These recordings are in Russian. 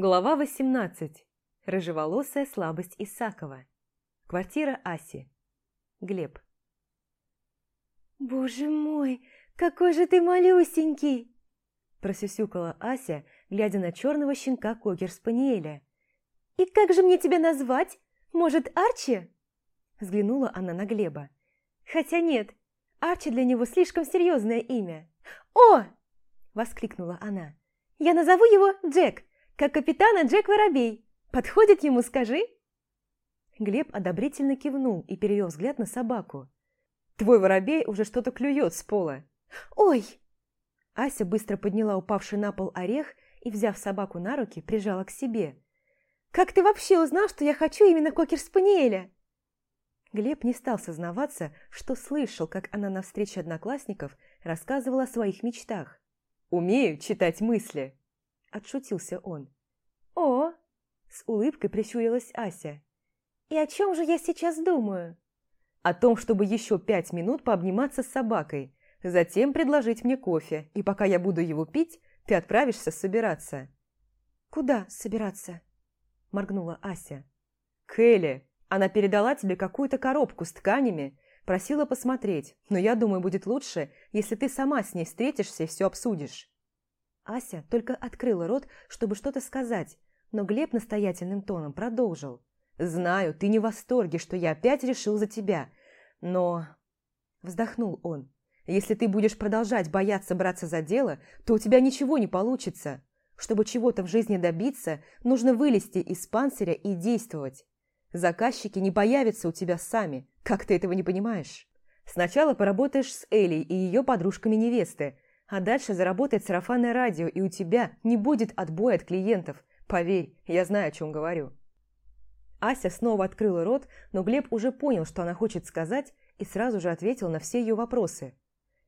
Глава 18. Рыжеволосая слабость Исакова. Квартира Аси. Глеб. «Боже мой, какой же ты малюсенький!» Просюсюкала Ася, глядя на черного щенка Кокер-спаниеля. «И как же мне тебя назвать? Может, Арчи?» Взглянула она на Глеба. «Хотя нет, Арчи для него слишком серьезное имя». «О!» – воскликнула она. «Я назову его Джек, как капитана Джек Воробей. Подходит ему, скажи?» Глеб одобрительно кивнул и перевел взгляд на собаку. «Твой воробей уже что-то клюет с пола». «Ой!» Ася быстро подняла упавший на пол орех и, взяв собаку на руки, прижала к себе. «Как ты вообще узнал, что я хочу именно кокер-спаниеля?» Глеб не стал сознаваться, что слышал, как она на встрече одноклассников рассказывала о своих мечтах. «Умею читать мысли!» – отшутился он. «О!» – с улыбкой прищурилась Ася. «И о чем же я сейчас думаю?» «О том, чтобы еще пять минут пообниматься с собакой, затем предложить мне кофе, и пока я буду его пить, ты отправишься собираться». «Куда собираться?» – моргнула Ася. «К Эле. Она передала тебе какую-то коробку с тканями, просила посмотреть, но я думаю, будет лучше, если ты сама с ней встретишься и все обсудишь». Ася только открыла рот, чтобы что-то сказать, но Глеб настоятельным тоном продолжил. «Знаю, ты не в восторге, что я опять решил за тебя, но...» Вздохнул он. «Если ты будешь продолжать бояться браться за дело, то у тебя ничего не получится. Чтобы чего-то в жизни добиться, нужно вылезти из панциря и действовать. Заказчики не появятся у тебя сами, как ты этого не понимаешь? Сначала поработаешь с Элей и ее подружками невесты, а дальше заработает сарафанное радио, и у тебя не будет отбоя от клиентов. Поверь, я знаю, о чем говорю». Ася снова открыла рот, но Глеб уже понял, что она хочет сказать, и сразу же ответил на все ее вопросы.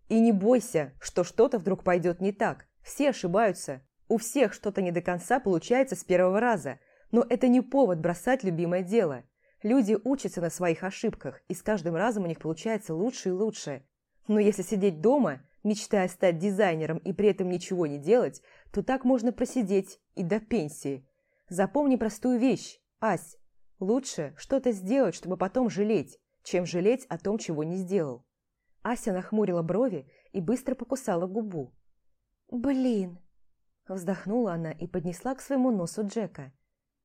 «И не бойся, что что-то вдруг пойдет не так. Все ошибаются. У всех что-то не до конца получается с первого раза. Но это не повод бросать любимое дело. Люди учатся на своих ошибках, и с каждым разом у них получается лучше и лучше. Но если сидеть дома мечтая стать дизайнером и при этом ничего не делать, то так можно просидеть и до пенсии. Запомни простую вещь, Ась. Лучше что-то сделать, чтобы потом жалеть, чем жалеть о том, чего не сделал. Ася нахмурила брови и быстро покусала губу. «Блин!» Вздохнула она и поднесла к своему носу Джека.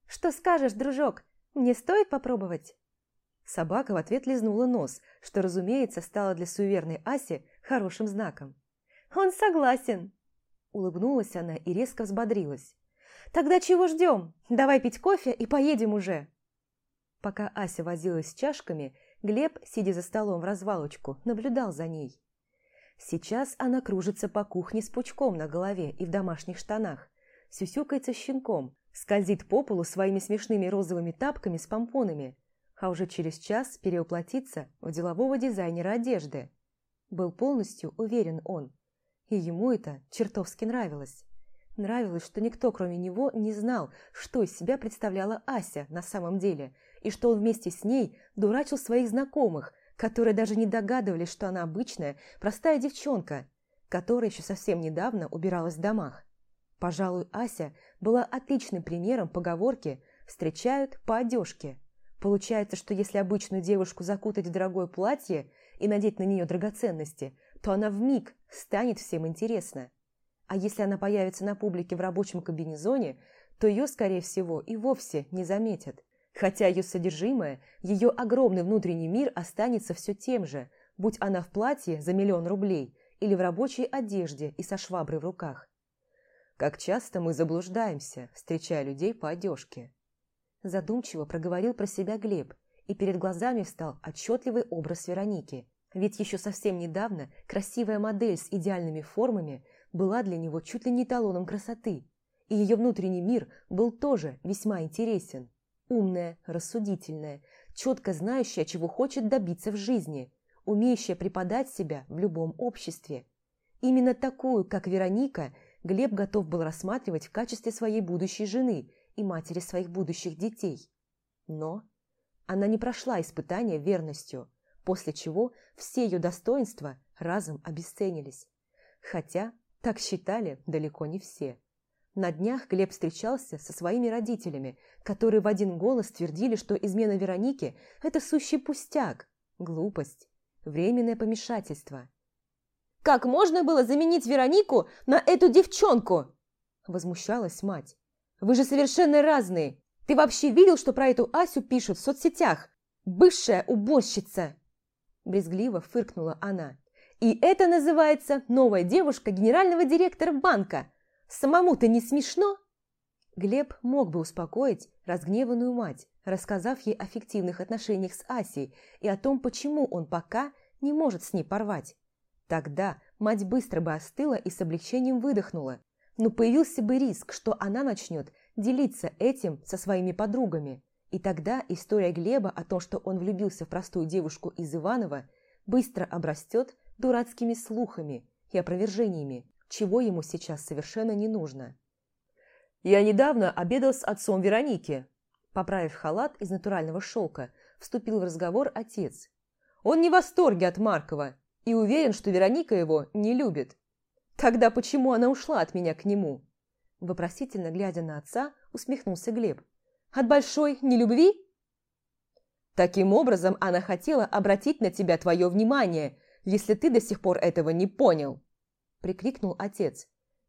«Что скажешь, дружок? Мне стоит попробовать?» Собака в ответ лизнула нос, что, разумеется, стало для суеверной Аси хорошим знаком. «Он согласен!» Улыбнулась она и резко взбодрилась. «Тогда чего ждем? Давай пить кофе и поедем уже!» Пока Ася возилась с чашками, Глеб, сидя за столом в развалочку, наблюдал за ней. Сейчас она кружится по кухне с пучком на голове и в домашних штанах, сюсюкается щенком, скользит по полу своими смешными розовыми тапками с помпонами – а уже через час переуплотиться в делового дизайнера одежды. Был полностью уверен он. И ему это чертовски нравилось. Нравилось, что никто, кроме него, не знал, что из себя представляла Ася на самом деле, и что он вместе с ней дурачил своих знакомых, которые даже не догадывались, что она обычная, простая девчонка, которая еще совсем недавно убиралась в домах. Пожалуй, Ася была отличным примером поговорки «встречают по одежке», Получается, что если обычную девушку закутать в дорогое платье и надеть на нее драгоценности, то она в миг станет всем интересна. А если она появится на публике в рабочем кабинезоне, то ее, скорее всего, и вовсе не заметят. Хотя ее содержимое, ее огромный внутренний мир останется все тем же, будь она в платье за миллион рублей или в рабочей одежде и со шваброй в руках. Как часто мы заблуждаемся, встречая людей по одежке. Задумчиво проговорил про себя Глеб, и перед глазами встал отчетливый образ Вероники. Ведь еще совсем недавно красивая модель с идеальными формами была для него чуть ли не талоном красоты, и ее внутренний мир был тоже весьма интересен. Умная, рассудительная, четко знающая, чего хочет добиться в жизни, умеющая преподать себя в любом обществе. Именно такую, как Вероника, Глеб готов был рассматривать в качестве своей будущей жены – и матери своих будущих детей. Но она не прошла испытания верностью, после чего все ее достоинства разом обесценились. Хотя так считали далеко не все. На днях Глеб встречался со своими родителями, которые в один голос твердили, что измена Вероники – это сущий пустяк, глупость, временное помешательство. «Как можно было заменить Веронику на эту девчонку?» – возмущалась мать. «Вы же совершенно разные. Ты вообще видел, что про эту Асю пишут в соцсетях? Бывшая уборщица!» Брезгливо фыркнула она. «И это называется новая девушка генерального директора банка!» Самому-то не смешно?» Глеб мог бы успокоить разгневанную мать, рассказав ей о фиктивных отношениях с Асей и о том, почему он пока не может с ней порвать. Тогда мать быстро бы остыла и с облегчением выдохнула, но появился бы риск, что она начнет делиться этим со своими подругами. И тогда история Глеба о том, что он влюбился в простую девушку из Иванова, быстро обрастет дурацкими слухами и опровержениями, чего ему сейчас совершенно не нужно. «Я недавно обедал с отцом Вероники», поправив халат из натурального шелка, вступил в разговор отец. «Он не в восторге от Маркова и уверен, что Вероника его не любит. Тогда почему она ушла от меня к нему?» Вопросительно глядя на отца, усмехнулся Глеб. «От большой нелюбви?» «Таким образом она хотела обратить на тебя твое внимание, если ты до сих пор этого не понял», прикрикнул отец.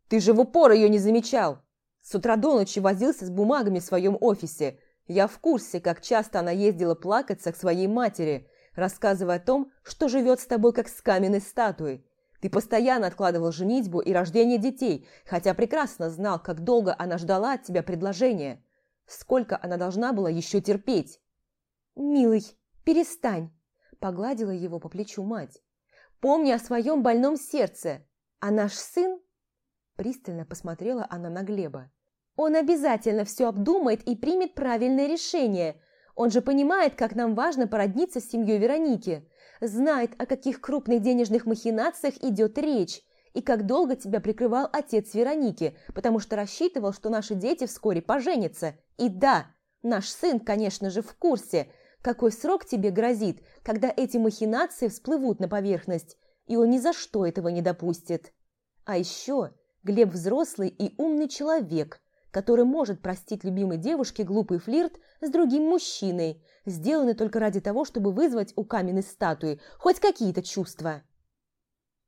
«Ты же в упор ее не замечал! С утра до ночи возился с бумагами в своем офисе. Я в курсе, как часто она ездила плакаться к своей матери, рассказывая о том, что живет с тобой как с каменной статуей. Ты постоянно откладывал женитьбу и рождение детей, хотя прекрасно знал, как долго она ждала от тебя предложения. Сколько она должна была еще терпеть?» «Милый, перестань!» – погладила его по плечу мать. «Помни о своем больном сердце. А наш сын...» Пристально посмотрела она на Глеба. «Он обязательно все обдумает и примет правильное решение. Он же понимает, как нам важно породниться с семьей Вероники. Знает, о каких крупных денежных махинациях идет речь. И как долго тебя прикрывал отец Вероники, потому что рассчитывал, что наши дети вскоре поженятся. И да, наш сын, конечно же, в курсе, какой срок тебе грозит, когда эти махинации всплывут на поверхность и он ни за что этого не допустит. А еще Глеб взрослый и умный человек, который может простить любимой девушке глупый флирт с другим мужчиной, сделанный только ради того, чтобы вызвать у каменной статуи хоть какие-то чувства.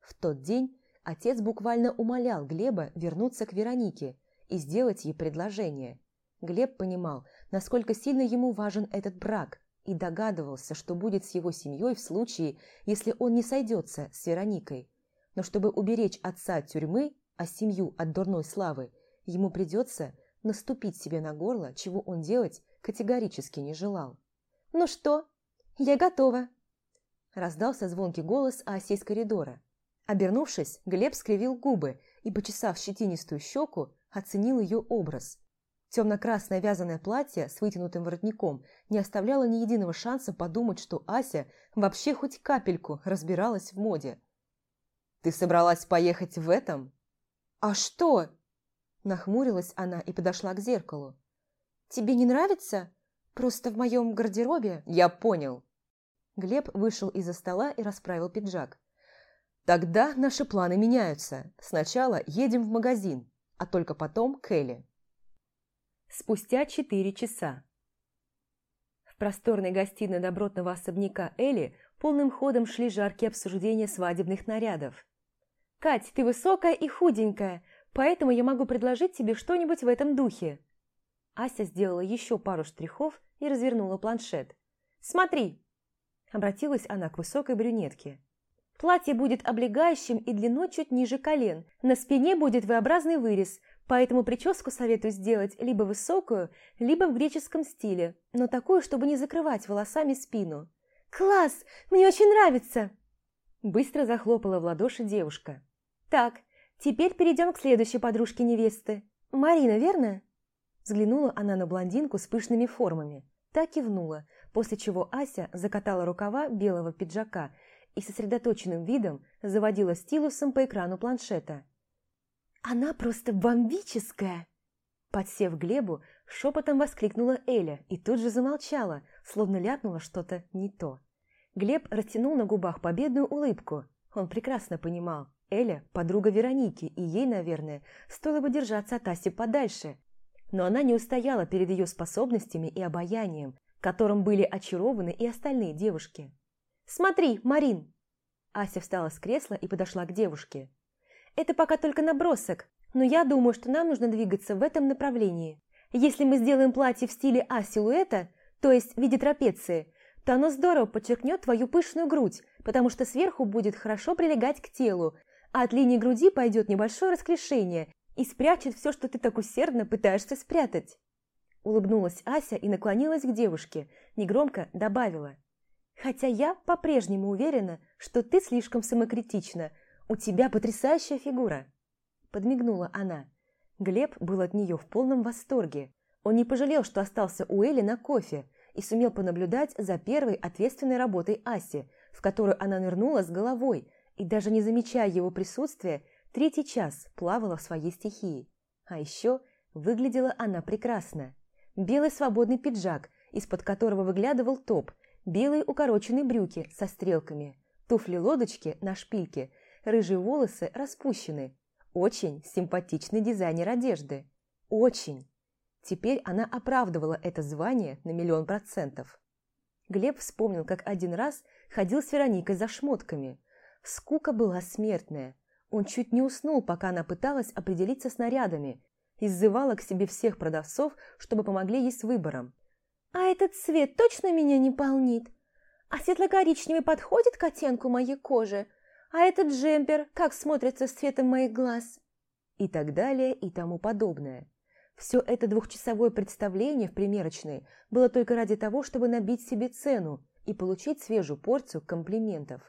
В тот день отец буквально умолял Глеба вернуться к Веронике и сделать ей предложение. Глеб понимал, насколько сильно ему важен этот брак, и догадывался, что будет с его семьей в случае, если он не сойдется с Вероникой. Но чтобы уберечь отца от тюрьмы, а семью от дурной славы, ему придется наступить себе на горло, чего он делать категорически не желал. «Ну что, я готова!» Раздался звонкий голос Аси из коридора. Обернувшись, Глеб скривил губы и, почесав щетинистую щеку, оценил ее образ. Темно-красное вязаное платье с вытянутым воротником не оставляло ни единого шанса подумать, что Ася вообще хоть капельку разбиралась в моде. «Ты собралась поехать в этом?» «А что?» Нахмурилась она и подошла к зеркалу. «Тебе не нравится? Просто в моем гардеробе...» «Я понял». Глеб вышел из-за стола и расправил пиджак. «Тогда наши планы меняются. Сначала едем в магазин, а только потом к Элли». Спустя четыре часа. В просторной гостиной добротного особняка Элли полным ходом шли жаркие обсуждения свадебных нарядов. «Кать, ты высокая и худенькая, поэтому я могу предложить тебе что-нибудь в этом духе». Ася сделала еще пару штрихов и развернула планшет. «Смотри!» Обратилась она к высокой брюнетке. Платье будет облегающим и длиной чуть ниже колен. На спине будет V-образный вырез, Поэтому прическу советую сделать либо высокую, либо в греческом стиле, но такую, чтобы не закрывать волосами спину. «Класс! Мне очень нравится!» Быстро захлопала в ладоши девушка. «Так, теперь перейдем к следующей подружке невесты. Марина, верно?» Взглянула она на блондинку с пышными формами. Так кивнула, после чего Ася закатала рукава белого пиджака и сосредоточенным видом заводила стилусом по экрану планшета. «Она просто бомбическая!» Подсев Глебу, шепотом воскликнула Эля и тут же замолчала, словно ляпнула что-то не то. Глеб растянул на губах победную улыбку. Он прекрасно понимал, Эля – подруга Вероники, и ей, наверное, стоило бы держаться от Аси подальше. Но она не устояла перед ее способностями и обаянием, которым были очарованы и остальные девушки. «Смотри, Марин!» Ася встала с кресла и подошла к девушке. «Это пока только набросок, но я думаю, что нам нужно двигаться в этом направлении. Если мы сделаем платье в стиле А-силуэта, то есть в виде трапеции, то оно здорово подчеркнет твою пышную грудь, потому что сверху будет хорошо прилегать к телу, а от линии груди пойдет небольшое расклешение и спрячет все, что ты так усердно пытаешься спрятать. Улыбнулась Ася и наклонилась к девушке, негромко добавила. «Хотя я по-прежнему уверена, что ты слишком самокритична. У тебя потрясающая фигура!» Подмигнула она. Глеб был от нее в полном восторге. Он не пожалел, что остался у Эли на кофе и сумел понаблюдать за первой ответственной работой Аси, в которую она нырнула с головой, и даже не замечая его присутствия, третий час плавала в своей стихии. А еще выглядела она прекрасно. Белый свободный пиджак, из-под которого выглядывал топ, белые укороченные брюки со стрелками, туфли-лодочки на шпильке, рыжие волосы распущены. Очень симпатичный дизайнер одежды. Очень. Теперь она оправдывала это звание на миллион процентов. Глеб вспомнил, как один раз ходил с Вероникой за шмотками – Скука была смертная. Он чуть не уснул, пока она пыталась определиться с нарядами, иззывала к себе всех продавцов, чтобы помогли ей с выбором. «А этот цвет точно меня не полнит? А светло-коричневый подходит к оттенку моей кожи? А этот джемпер как смотрится с цветом моих глаз?» И так далее, и тому подобное. Все это двухчасовое представление в примерочной было только ради того, чтобы набить себе цену и получить свежую порцию комплиментов.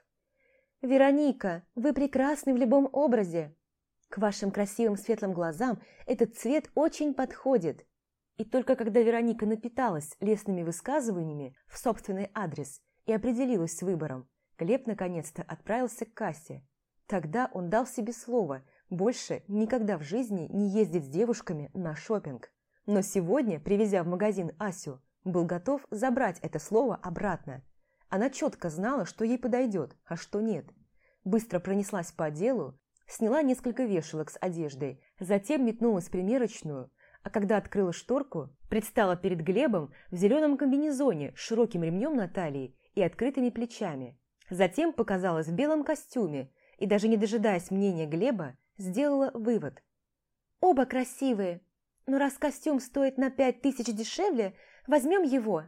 «Вероника, вы прекрасны в любом образе. К вашим красивым светлым глазам этот цвет очень подходит». И только когда Вероника напиталась лестными высказываниями в собственный адрес и определилась с выбором, Глеб наконец-то отправился к кассе. Тогда он дал себе слово больше никогда в жизни не ездить с девушками на шопинг. Но сегодня, привезя в магазин Асю, был готов забрать это слово обратно. Она четко знала, что ей подойдет, а что нет. Быстро пронеслась по делу, сняла несколько вешалок с одеждой, затем метнулась в примерочную, а когда открыла шторку, предстала перед Глебом в зеленом комбинезоне с широким ремнем на талии и открытыми плечами. Затем показалась в белом костюме и, даже не дожидаясь мнения Глеба, сделала вывод. «Оба красивые, но раз костюм стоит на пять тысяч дешевле, возьмем его»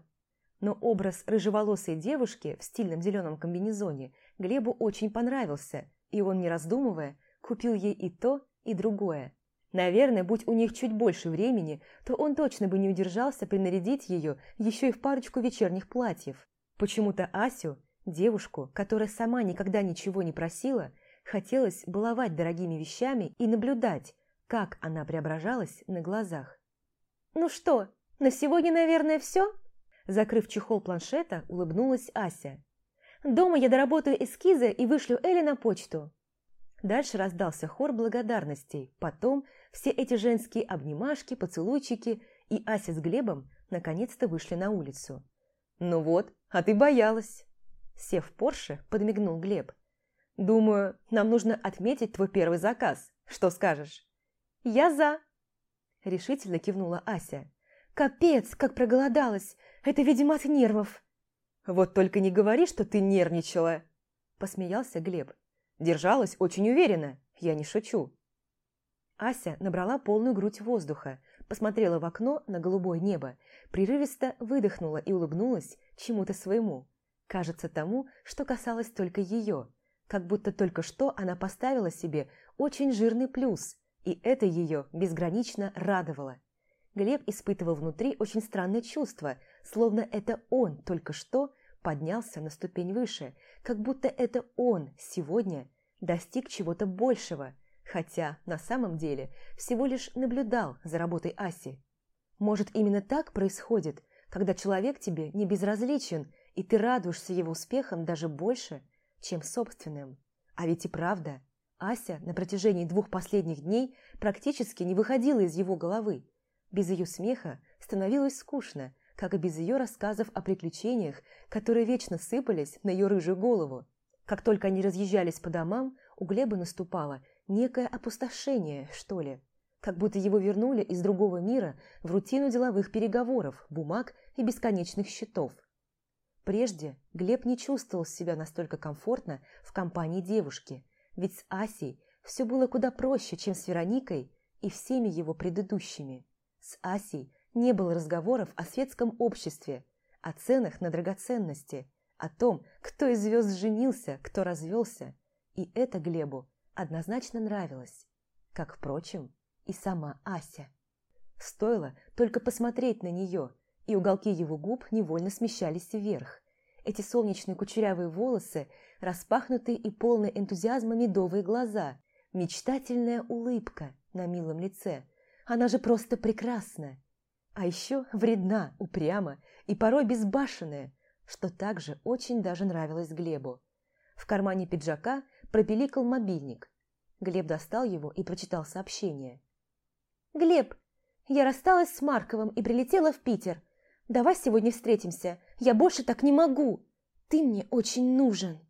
но образ рыжеволосой девушки в стильном зеленом комбинезоне Глебу очень понравился, и он, не раздумывая, купил ей и то, и другое. Наверное, будь у них чуть больше времени, то он точно бы не удержался принарядить ее еще и в парочку вечерних платьев. Почему-то Асю, девушку, которая сама никогда ничего не просила, хотелось баловать дорогими вещами и наблюдать, как она преображалась на глазах. «Ну что, на сегодня, наверное, все?» Закрыв чехол планшета, улыбнулась Ася. «Дома я доработаю эскизы и вышлю Элли на почту». Дальше раздался хор благодарностей, потом все эти женские обнимашки, поцелуйчики, и Ася с Глебом наконец-то вышли на улицу. «Ну вот, а ты боялась!» Сев в Порше, подмигнул Глеб. «Думаю, нам нужно отметить твой первый заказ. Что скажешь?» «Я за!» Решительно кивнула Ася. «Капец, как проголодалась! Это, видимо, от нервов!» «Вот только не говори, что ты нервничала!» Посмеялся Глеб. «Держалась очень уверенно, я не шучу!» Ася набрала полную грудь воздуха, посмотрела в окно на голубое небо, прерывисто выдохнула и улыбнулась чему-то своему. Кажется, тому, что касалось только ее, как будто только что она поставила себе очень жирный плюс, и это ее безгранично радовало. Глеб испытывал внутри очень странное чувство, словно это он только что поднялся на ступень выше, как будто это он сегодня достиг чего-то большего, хотя на самом деле всего лишь наблюдал за работой Аси. Может, именно так происходит, когда человек тебе не безразличен, и ты радуешься его успехам даже больше, чем собственным. А ведь и правда, Ася на протяжении двух последних дней практически не выходила из его головы, без ее смеха становилось скучно, как и без ее рассказов о приключениях, которые вечно сыпались на ее рыжую голову. Как только они разъезжались по домам, у Глеба наступало некое опустошение, что ли. Как будто его вернули из другого мира в рутину деловых переговоров, бумаг и бесконечных счетов. Прежде Глеб не чувствовал себя настолько комфортно в компании девушки, ведь с Асей все было куда проще, чем с Вероникой и всеми его предыдущими. С Асей не было разговоров о светском обществе, о ценах на драгоценности, о том, кто из звезд женился, кто развелся. И это Глебу однозначно нравилось, как, впрочем, и сама Ася. Стоило только посмотреть на нее, и уголки его губ невольно смещались вверх. Эти солнечные кучерявые волосы, распахнутые и полные энтузиазма медовые глаза, мечтательная улыбка на милом лице. Она же просто прекрасна. А еще вредна, упряма и порой безбашенная, что также очень даже нравилось Глебу. В кармане пиджака пропиликал мобильник. Глеб достал его и прочитал сообщение. «Глеб, я рассталась с Марковым и прилетела в Питер. Давай сегодня встретимся. Я больше так не могу. Ты мне очень нужен».